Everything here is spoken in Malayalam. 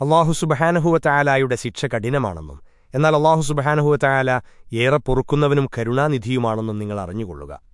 അള്ളാഹു സുബഹാനഹുവത്തായാലായുടെ ശിക്ഷ കഠിനമാണെന്നും എന്നാൽ അള്ളാഹു സുബഹാനഹുവത്തായാല ഏറെ പൊറുക്കുന്നവനും കരുണാനിധിയുമാണെന്നും നിങ്ങൾ അറിഞ്ഞുകൊള്ളുക.